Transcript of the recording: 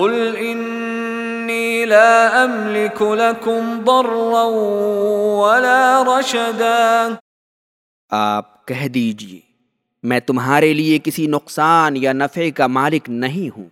قل انی لا املک لکم ضرا ولا رشدا آپ کہہ دیجیے، میں تمہارے لیے کسی نقصان یا نفع کا مالک نہیں ہوں۔